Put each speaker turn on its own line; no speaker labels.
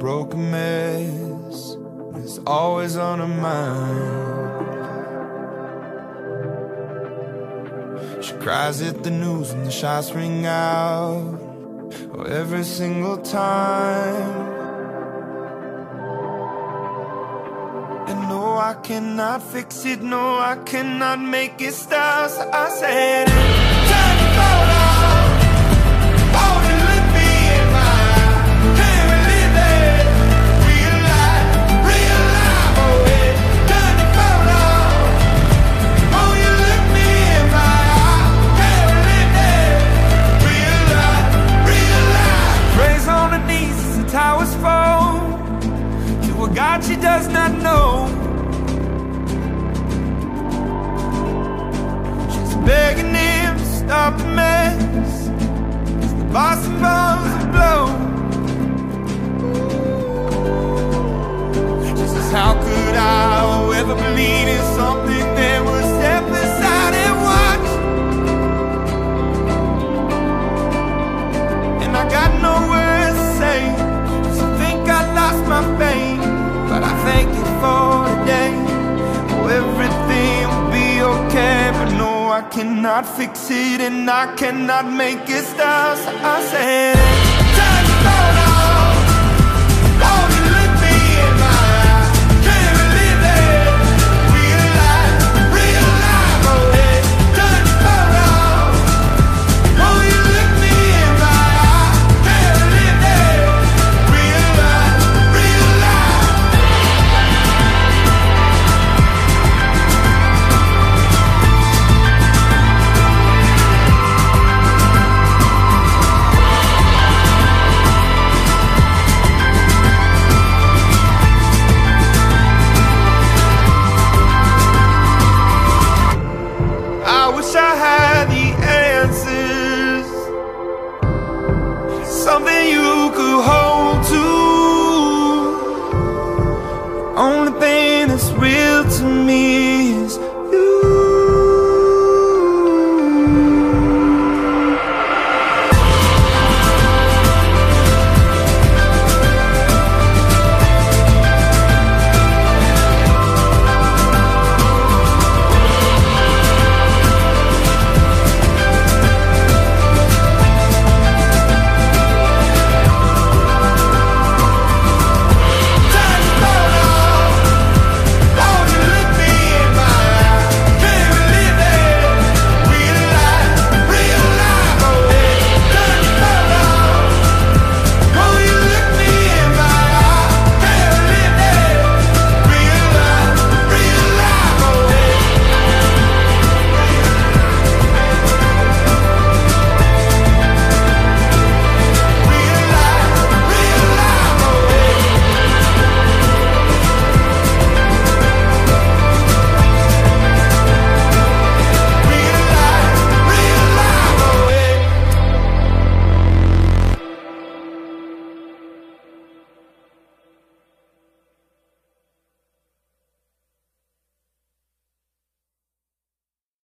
broken mess. It's always on her mind. She cries at the news when the shots ring out. Oh, every single time. And no, I cannot fix it. No, I cannot make it stop. So I said, God she does not know. She's begging him to stop the cannot fix it and I cannot make it stop. So I said, time to go.